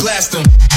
blast them.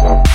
Thank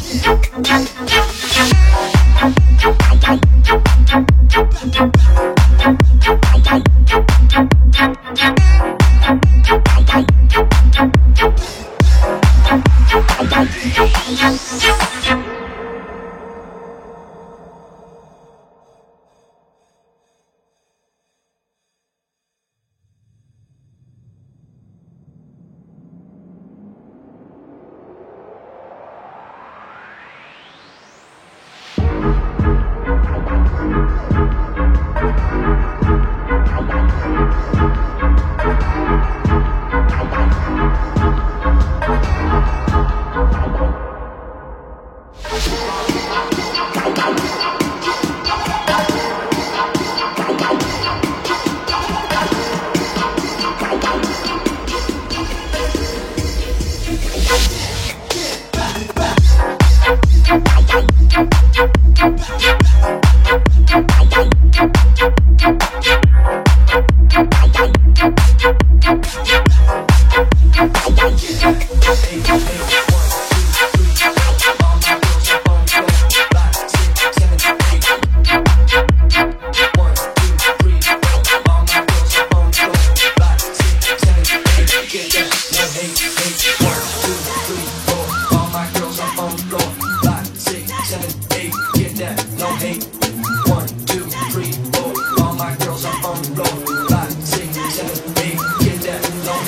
Yeah.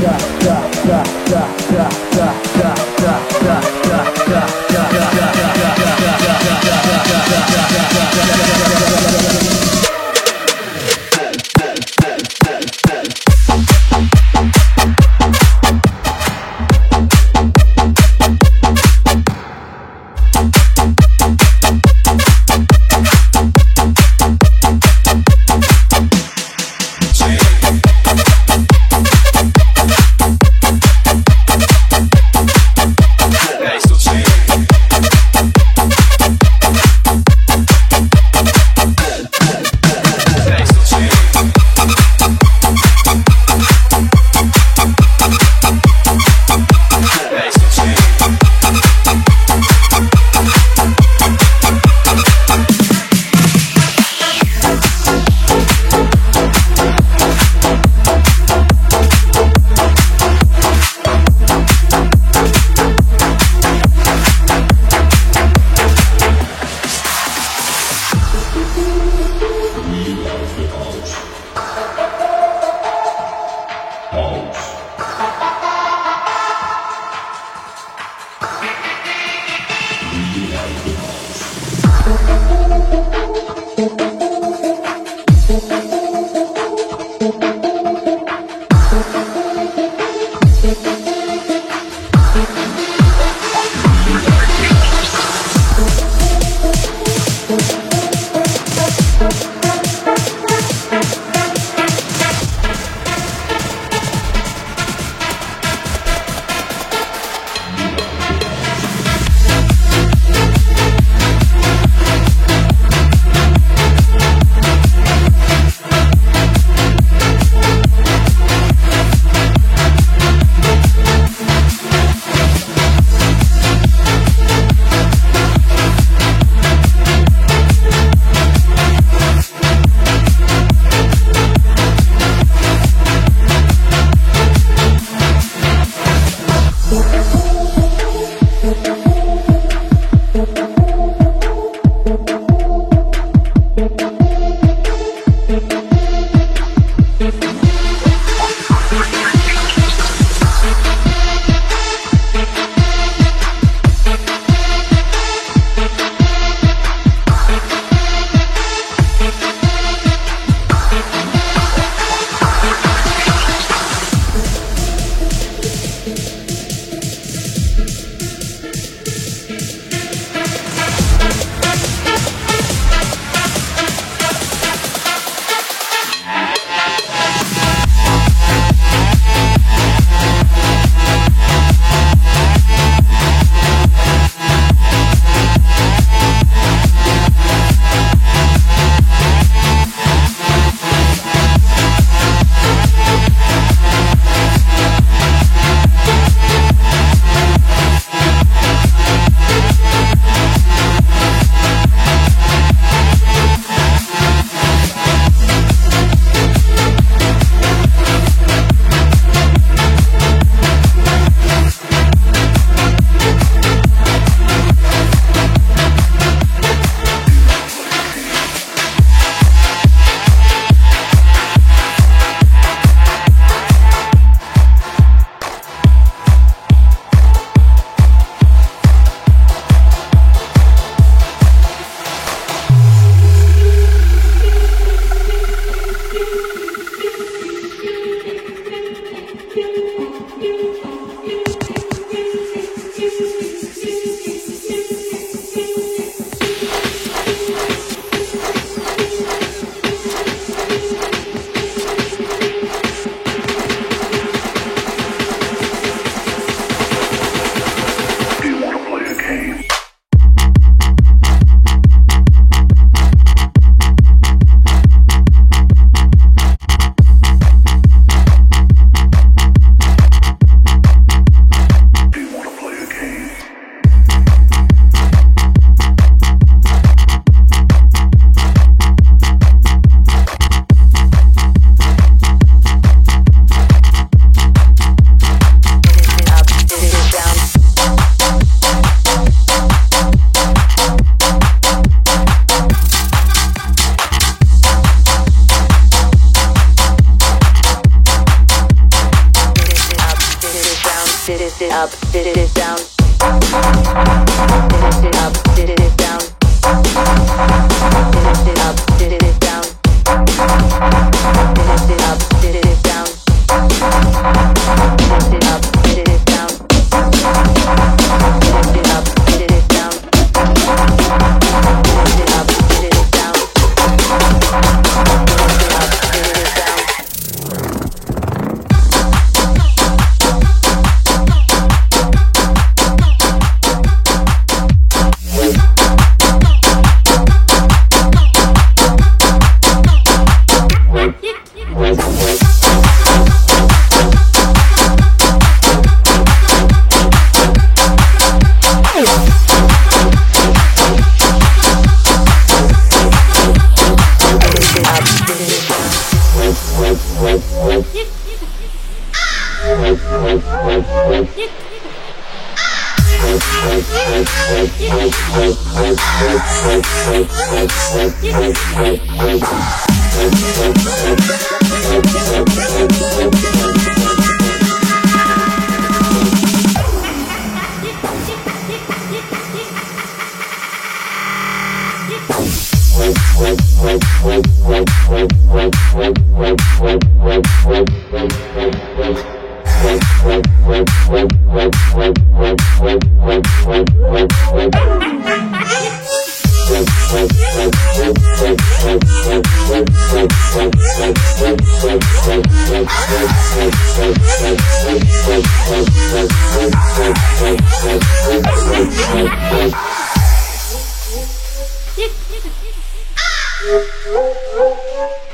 Ej, suczki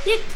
Dick.